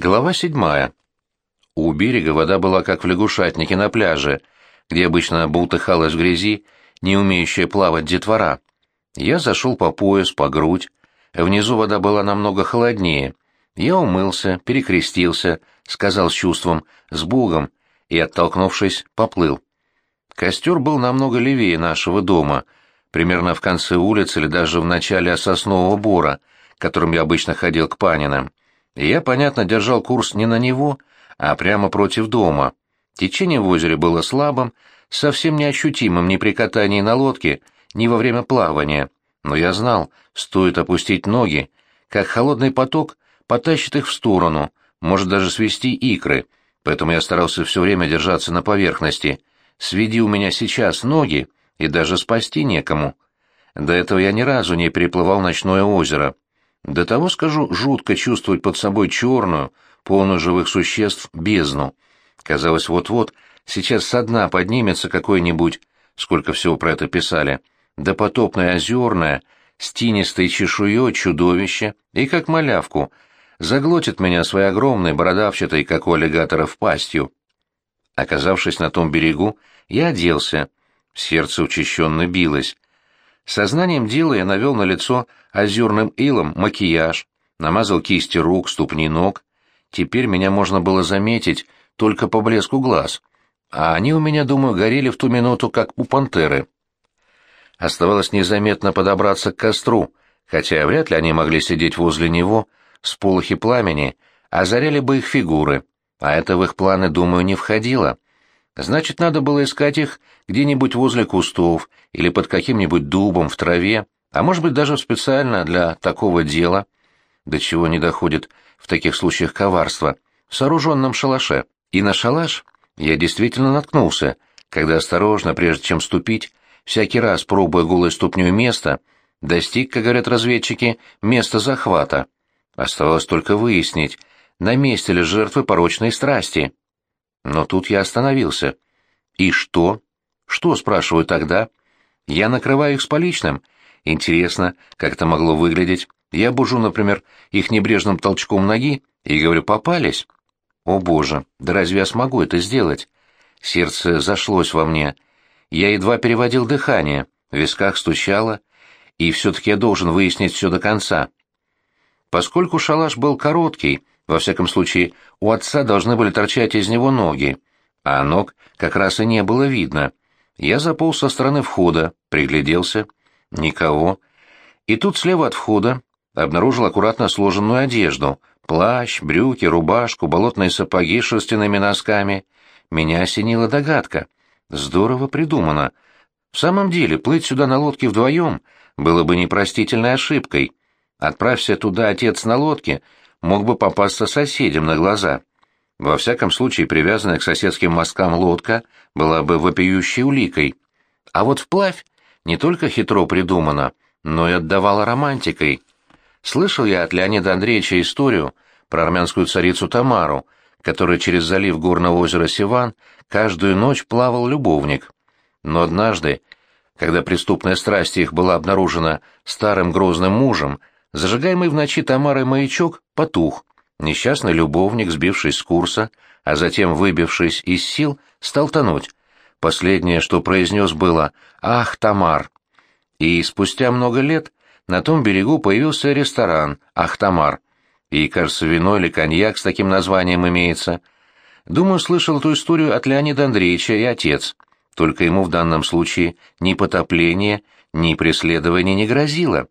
Глава седьмая. У берега вода была как в лягушатнике на пляже, где обычно бултыхалась в грязи, не умеющая плавать детвора. Я зашел по пояс, по грудь. Внизу вода была намного холоднее. Я умылся, перекрестился, сказал с чувством «с Богом» и, оттолкнувшись, поплыл. Костер был намного левее нашего дома, примерно в конце улицы или даже в начале соснового бора, которым я обычно ходил к Панинам и я, понятно, держал курс не на него, а прямо против дома. Течение в озере было слабым, совсем неощутимым ни при катании на лодке, ни во время плавания. Но я знал, стоит опустить ноги, как холодный поток потащит их в сторону, может даже свести икры, поэтому я старался все время держаться на поверхности. Сведи у меня сейчас ноги, и даже спасти некому. До этого я ни разу не переплывал ночное озеро. До того, скажу, жутко чувствовать под собой черную, полную живых существ, бездну. Казалось, вот-вот, сейчас со дна поднимется какой-нибудь, сколько всего про это писали, допотопное озерное, с тинистой чешуей чудовище, и как малявку, заглотит меня своей огромной, бородавчатой, как у аллигаторов, пастью. Оказавшись на том берегу, я оделся. Сердце учащенно билось. Сознанием дела я навел на лицо озерным илом макияж, намазал кисти рук, ступни ног. Теперь меня можно было заметить только по блеску глаз, а они у меня, думаю, горели в ту минуту, как у пантеры. Оставалось незаметно подобраться к костру, хотя вряд ли они могли сидеть возле него, с полохи пламени, озаряли бы их фигуры, а это в их планы, думаю, не входило. Значит, надо было искать их где-нибудь возле кустов или под каким-нибудь дубом в траве, а может быть даже специально для такого дела, до чего не доходит в таких случаях коварство, в сооруженном шалаше. И на шалаш я действительно наткнулся, когда осторожно, прежде чем ступить, всякий раз пробуя голой ступней место, достиг, как говорят разведчики, места захвата. Оставалось только выяснить, на месте ли жертвы порочной страсти. Но тут я остановился. И что? Что, спрашиваю тогда? Я накрываю их с поличным. Интересно, как это могло выглядеть. Я бужу, например, их небрежным толчком ноги и говорю «попались». О боже, да разве я смогу это сделать? Сердце зашлось во мне. Я едва переводил дыхание, в висках стучало, и все-таки я должен выяснить все до конца. Поскольку шалаш был короткий, во всяком случае, у отца должны были торчать из него ноги, а ног как раз и не было видно. Я заполз со стороны входа, пригляделся. Никого. И тут слева от входа обнаружил аккуратно сложенную одежду. Плащ, брюки, рубашку, болотные сапоги с шерстяными носками. Меня осенила догадка. Здорово придумано. В самом деле, плыть сюда на лодке вдвоем было бы непростительной ошибкой. Отправься туда отец на лодке, мог бы попасться соседям на глаза. Во всяком случае, привязанная к соседским мосткам лодка была бы вопиющей уликой. А вот вплавь не только хитро придумана, но и отдавала романтикой. Слышал я от Леонида Андреевича историю про армянскую царицу Тамару, которая через залив горного озера Сиван каждую ночь плавал любовник. Но однажды, когда преступная страсть их была обнаружена старым грозным мужем, Зажигаемый в ночи Тамарой маячок потух. Несчастный любовник, сбившись с курса, а затем выбившись из сил, стал тонуть. Последнее, что произнес, было «Ах, Тамар!». И спустя много лет на том берегу появился ресторан «Ах, Тамар!». И, кажется, вино или коньяк с таким названием имеется. Думаю, слышал эту историю от Леонида Андреевича и отец. Только ему в данном случае ни потопление, ни преследование не грозило.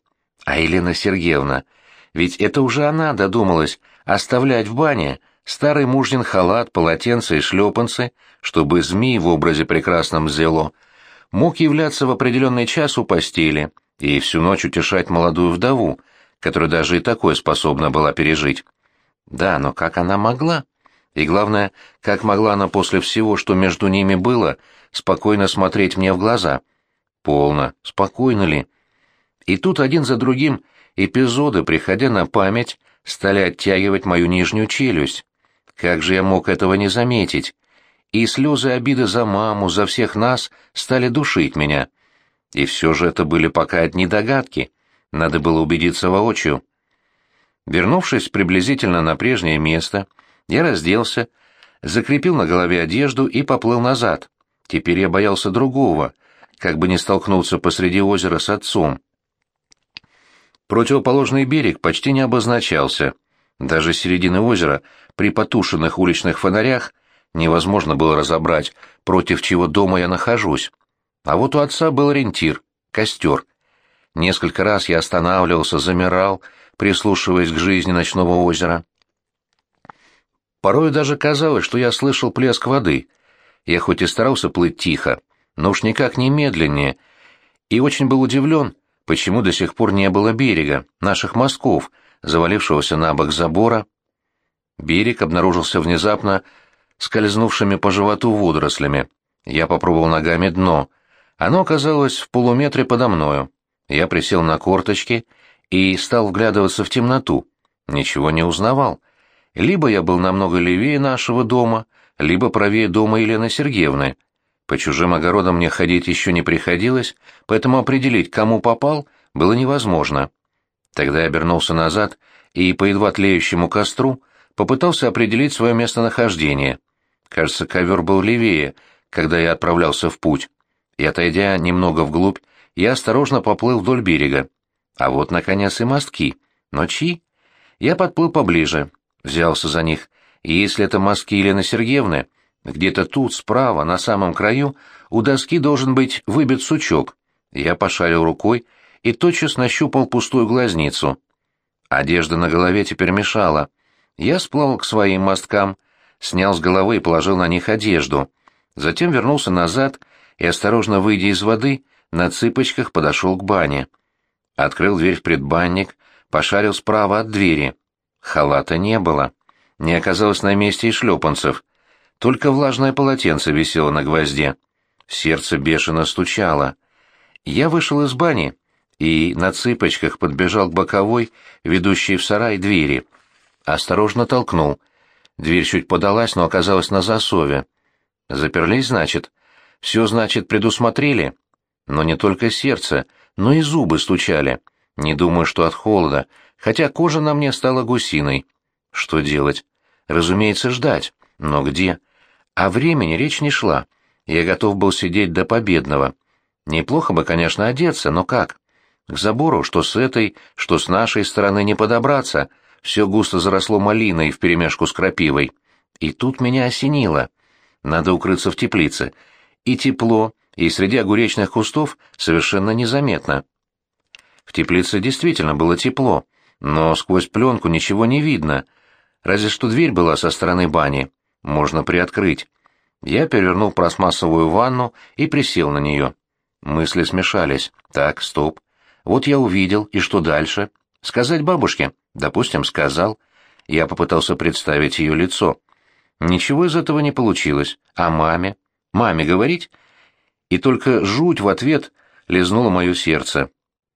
А Елена Сергеевна, ведь это уже она додумалась оставлять в бане старый мужнин халат, полотенце и шлепанцы, чтобы змей в образе прекрасном зело мог являться в определенный час у постели и всю ночь утешать молодую вдову, которая даже и такое способна была пережить. Да, но как она могла? И главное, как могла она после всего, что между ними было, спокойно смотреть мне в глаза? Полно. Спокойно ли? И тут один за другим эпизоды, приходя на память, стали оттягивать мою нижнюю челюсть. Как же я мог этого не заметить? И слезы обиды за маму, за всех нас стали душить меня. И все же это были пока одни догадки. Надо было убедиться воочию. Вернувшись приблизительно на прежнее место, я разделся, закрепил на голове одежду и поплыл назад. Теперь я боялся другого, как бы не столкнуться посреди озера с отцом. Противоположный берег почти не обозначался. Даже середины озера, при потушенных уличных фонарях, невозможно было разобрать, против чего дома я нахожусь. А вот у отца был ориентир — костер. Несколько раз я останавливался, замирал, прислушиваясь к жизни ночного озера. Порой даже казалось, что я слышал плеск воды. Я хоть и старался плыть тихо, но уж никак не медленнее, и очень был удивлен, почему до сих пор не было берега, наших мостков, завалившегося на бок забора. Берег обнаружился внезапно скользнувшими по животу водорослями. Я попробовал ногами дно. Оно оказалось в полуметре подо мною. Я присел на корточки и стал вглядываться в темноту. Ничего не узнавал. Либо я был намного левее нашего дома, либо правее дома Елены Сергеевны. По чужим огородам мне ходить еще не приходилось, поэтому определить, кому попал, было невозможно. Тогда я обернулся назад и по едва тлеющему костру попытался определить свое местонахождение. Кажется, ковер был левее, когда я отправлялся в путь. И, отойдя немного вглубь, я осторожно поплыл вдоль берега. А вот, наконец, и мостки. Но чьи? Я подплыл поближе, взялся за них. И если это мостки Елены Сергеевны, где-то тут, справа, на самом краю, у доски должен быть выбит сучок. Я пошарил рукой и тотчас нащупал пустую глазницу. Одежда на голове теперь мешала. Я сплавал к своим мосткам, снял с головы и положил на них одежду. Затем вернулся назад и, осторожно выйдя из воды, на цыпочках подошел к бане. Открыл дверь в предбанник, пошарил справа от двери. Халата не было. Не оказалось на месте и шлепанцев. Только влажное полотенце висело на гвозде. Сердце бешено стучало. Я вышел из бани и на цыпочках подбежал к боковой, ведущей в сарай двери. Осторожно толкнул. Дверь чуть подалась, но оказалась на засове. Заперлись, значит? Все, значит, предусмотрели? Но не только сердце, но и зубы стучали. Не думаю, что от холода, хотя кожа на мне стала гусиной. Что делать? Разумеется, ждать. Но где? О времени речь не шла. Я готов был сидеть до победного. Неплохо бы, конечно, одеться, но как? К забору, что с этой, что с нашей стороны не подобраться. Все густо заросло малиной вперемешку с крапивой. И тут меня осенило. Надо укрыться в теплице. И тепло, и среди огуречных кустов совершенно незаметно. В теплице действительно было тепло, но сквозь пленку ничего не видно, разве что дверь была со стороны бани, можно приоткрыть. Я перевернул пластмассовую ванну и присел на нее. Мысли смешались. Так, стоп. Вот я увидел, и что дальше? Сказать бабушке? Допустим, сказал. Я попытался представить ее лицо. Ничего из этого не получилось. А маме? Маме говорить? и только жуть в ответ лизнула мое сердце.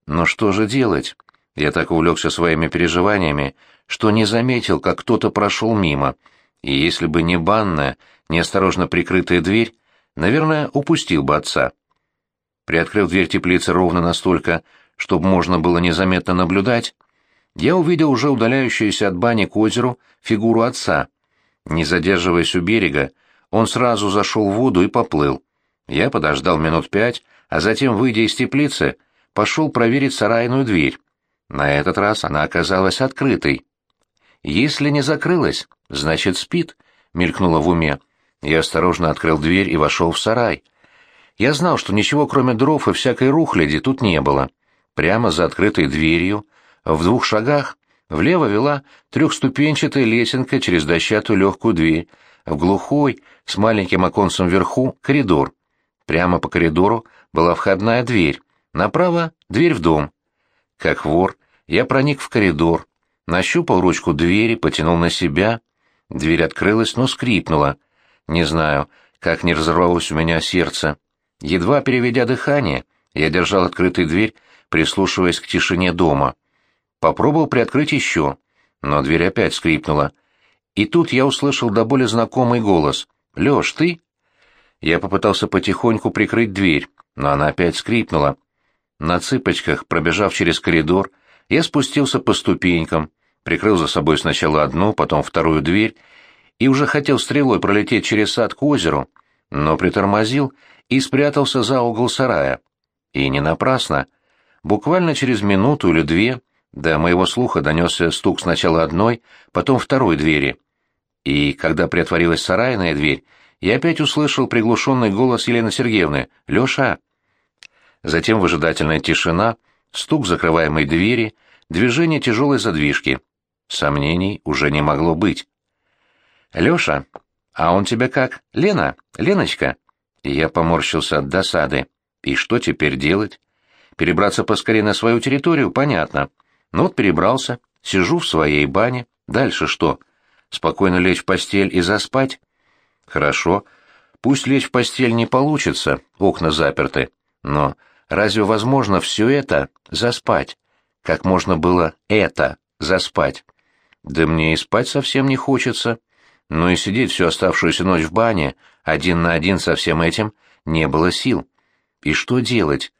Но что же делать? Я так увлекся своими переживаниями, что не заметил, как кто-то прошел мимо, и если бы не банная, неосторожно прикрытая дверь, наверное, упустил бы отца. Приоткрыв дверь теплицы ровно настолько, чтобы можно было незаметно наблюдать, я увидел уже удаляющуюся от бани к озеру фигуру отца. Не задерживаясь у берега, он сразу зашел в воду и поплыл. Я подождал минут пять, а затем, выйдя из теплицы, пошел проверить сарайную дверь. На этот раз она оказалась открытой. «Если не закрылась, значит, спит», — мелькнуло в уме. Я осторожно открыл дверь и вошел в сарай. Я знал, что ничего, кроме дров и всякой рухляди, тут не было. Прямо за открытой дверью, в двух шагах, влево вела трехступенчатая лесенка через дощатую легкую дверь, в глухой, с маленьким оконцем вверху, коридор. Прямо по коридору была входная дверь, направо — дверь в дом. Как вор, я проник в коридор, нащупал ручку двери, потянул на себя. Дверь открылась, но скрипнула. Не знаю, как не разорвалось у меня сердце. Едва переведя дыхание, я держал открытой дверь, прислушиваясь к тишине дома. Попробовал приоткрыть еще, но дверь опять скрипнула. И тут я услышал до боли знакомый голос. «Лёш, ты?» Я попытался потихоньку прикрыть дверь, но она опять скрипнула. На цыпочках, пробежав через коридор, я спустился по ступенькам, прикрыл за собой сначала одну, потом вторую дверь, и уже хотел стрелой пролететь через сад к озеру, но притормозил и спрятался за угол сарая. И не напрасно. Буквально через минуту или две до моего слуха донесся стук сначала одной, потом второй двери. И когда приотворилась сарайная дверь, я опять услышал приглушенный голос Елены Сергеевны «Леша!». Затем выжидательная тишина, стук закрываемой двери, движение тяжелой задвижки. Сомнений уже не могло быть. «Леша, а он тебя как? Лена? Леночка?» Я поморщился от досады. «И что теперь делать? Перебраться поскорее на свою территорию, понятно. Ну вот перебрался, сижу в своей бане. Дальше что? Спокойно лечь в постель и заспать? Хорошо. Пусть лечь в постель не получится, окна заперты. Но разве возможно все это заспать? Как можно было это заспать? Да мне и спать совсем не хочется. Но и сидеть всю оставшуюся ночь в бане, один на один со всем этим, не было сил. И что делать?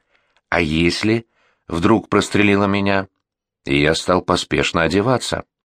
А если... Вдруг прострелило меня, и я стал поспешно одеваться.